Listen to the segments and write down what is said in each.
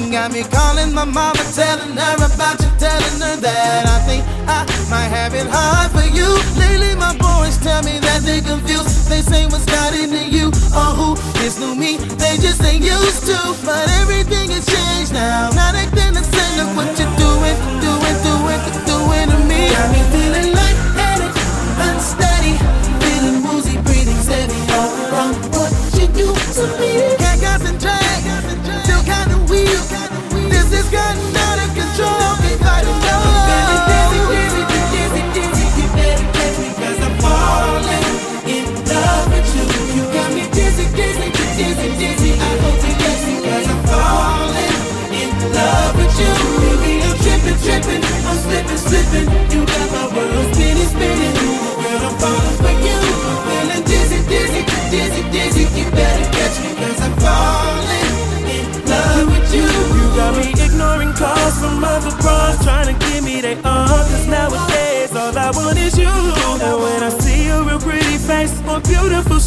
got me calling my mama, telling her about you, telling her that I think I might have it hard for you. Lately, my boys tell me that they confused. They say what's got into you or who is new me. They just ain't used to, but everything has changed now.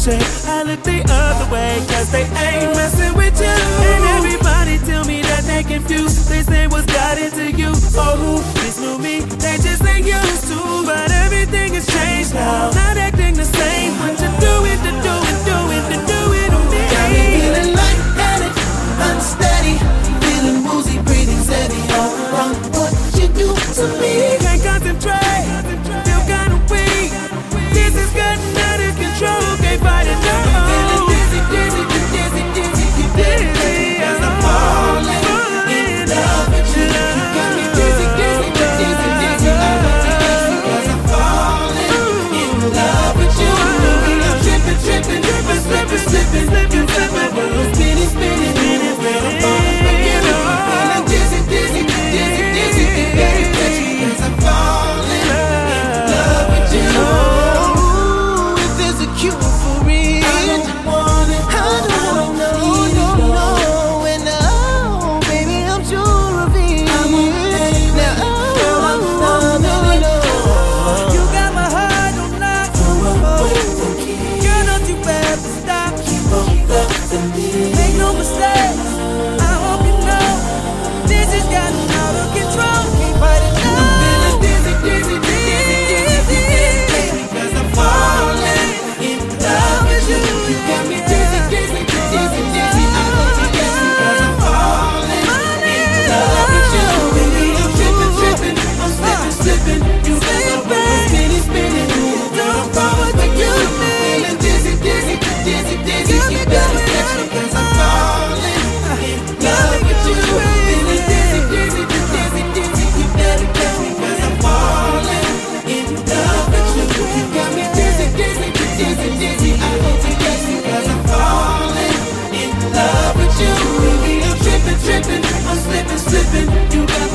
Shape, I look the other way. Cause they ain't messing with you. And everybody tell me that they confused. They say what's got into you or who is new me. They just ain't used got me slipping. You got